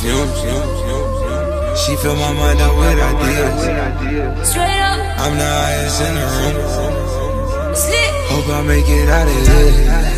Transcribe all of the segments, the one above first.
She fill my mind up with ideas. Straight up, I'm the highest in the room. Hope I make it out of here.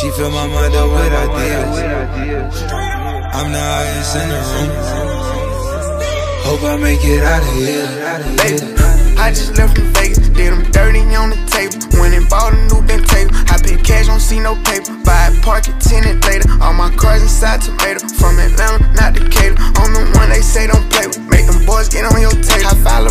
She fill my mind up with ideas. I'm the highest in the room. Hope I make it out of here. Baby, I just left from Vegas, did them dirty on the table. Went and bought a new Bentayga. I pay cash, don't see no paper. Buy a park it tenant later. All my cars inside tomato. From Atlanta, not Decatur. I'm the one they say don't play with. Make them boys get on your tape. I file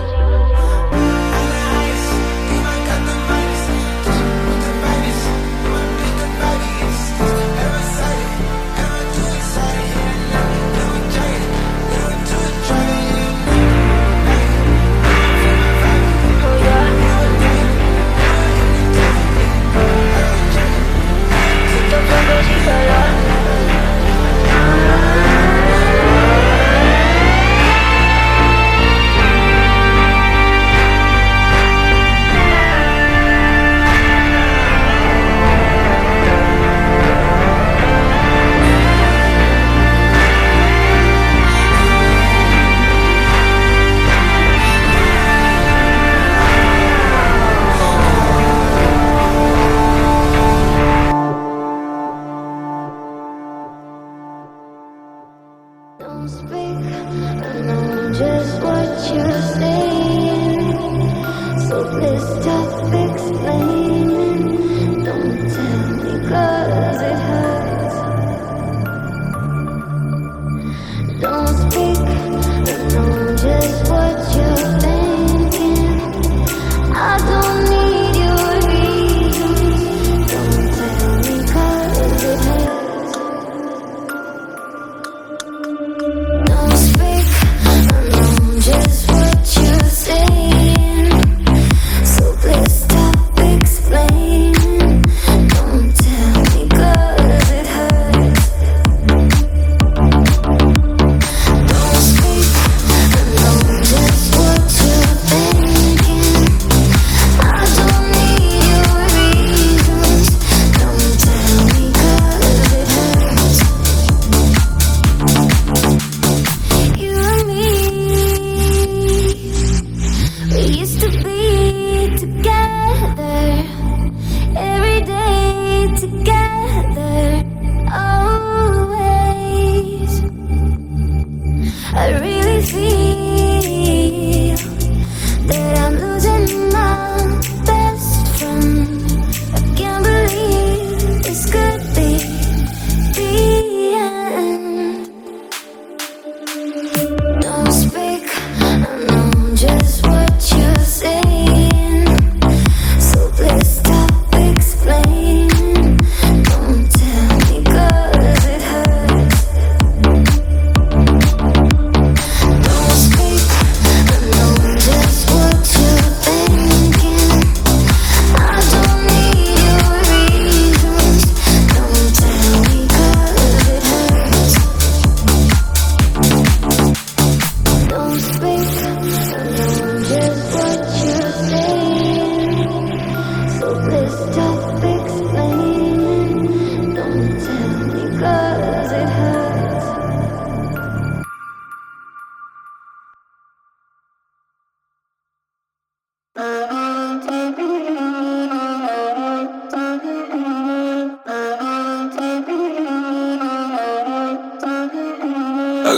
used to be together.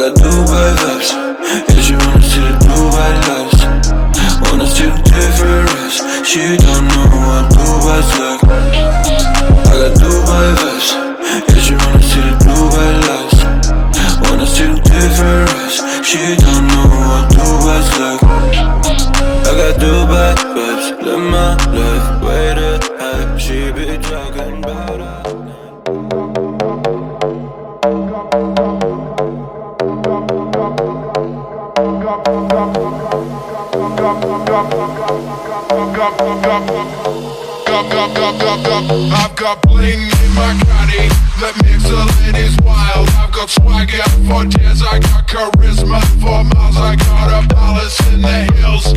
Got Dubai vibes. Yeah, she wanna see the Dubai lights. Wanna difference. She don't know what Dubai's like. I got Dubai. Yeah, she wanna see the Dubai lights. Wanna difference. She don't know what Dubai's like. I got Dubai I've got bling. in my caddy the ladies wild. I've got swagger for days, I got charisma for miles. I got a palace in the hills.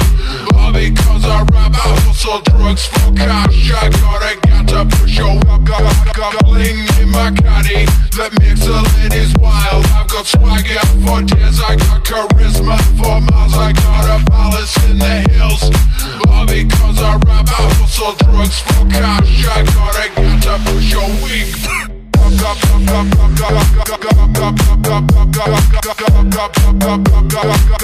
All because I rap, I hustle drugs for cash. I gotta get to push oh, your up. Got, got, bling in my caddy the ladies wild. I've got swagger for days, I got charisma for miles. I got a palace in the hills. All because I rap, I hustle drugs for cash. I gotta I've got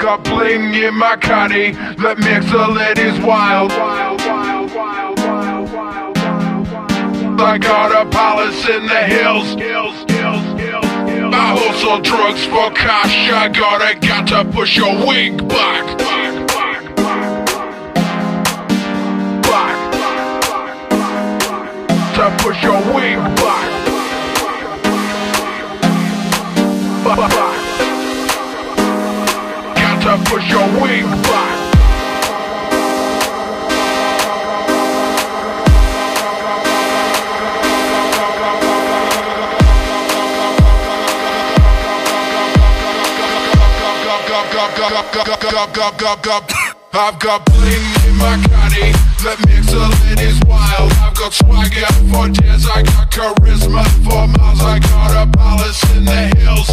bling in my caddy that makes the ladies wild. I got a palace in the hills. I hustle drugs for cash. I gotta got to push your wig back. Back. To push your wig back. Back. To push your wig back. I've got bling in my caddy makes the ladies wild. I've got swagger for days, I got charisma for miles. I got a palace in the hills.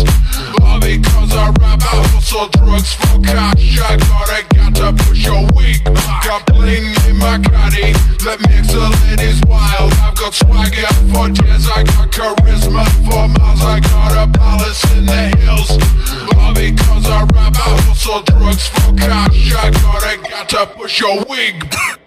All because I rap, I hustle drugs for cash. I gotta got to push your weak. Got bling in my caddy makes the ladies wild. I've got swagger for days, I got charisma for miles. I got a palace in the hills. All because I rap, I hustle drugs for cash. I gotta got to push your wig.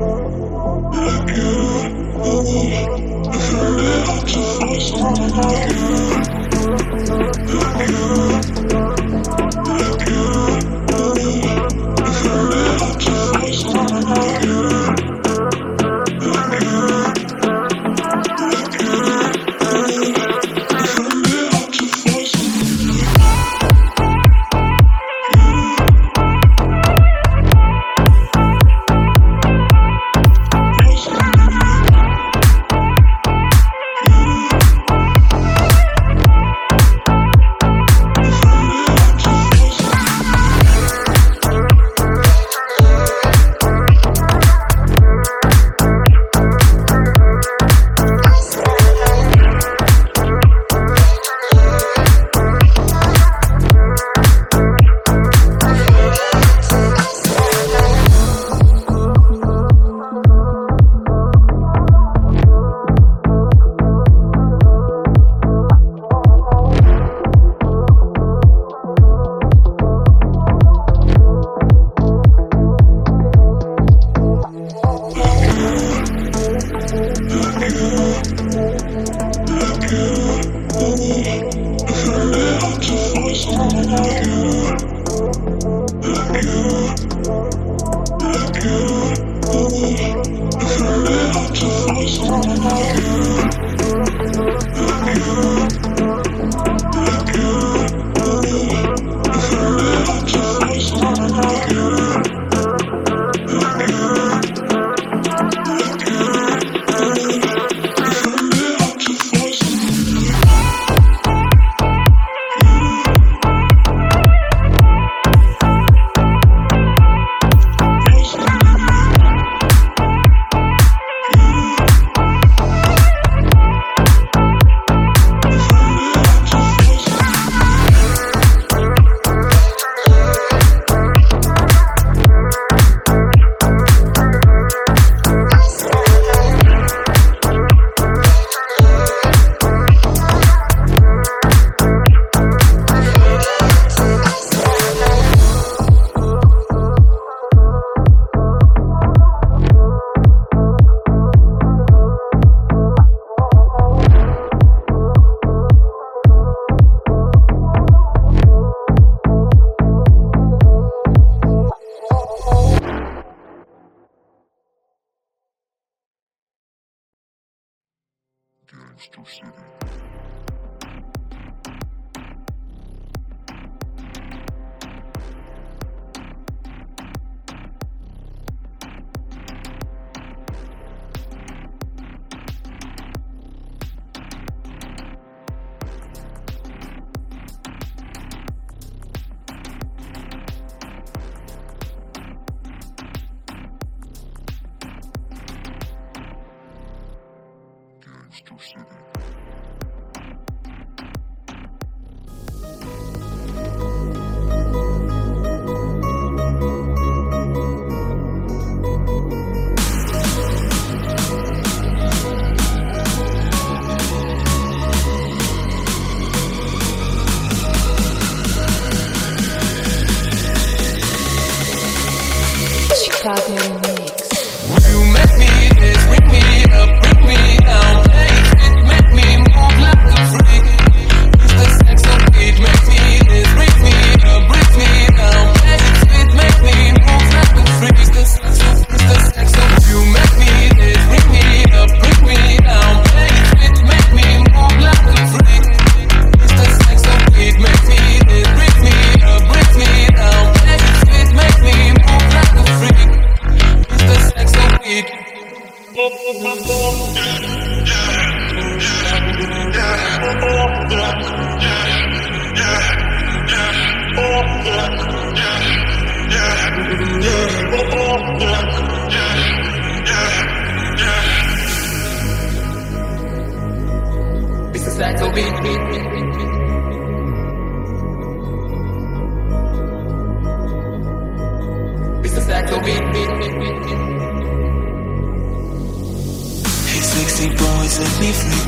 Yeah. Monster City.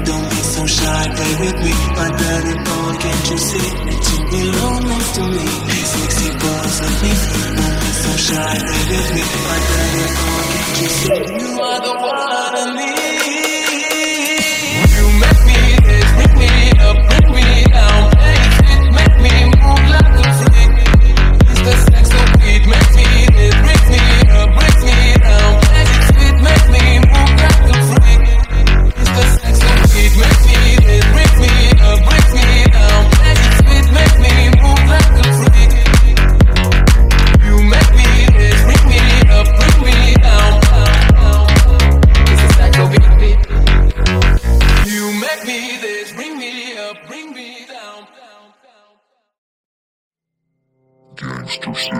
Don't be so shy, play with me My dirty bone, can't you see? It's you belong next to me something Sunshine, me, my brother, you are the one I need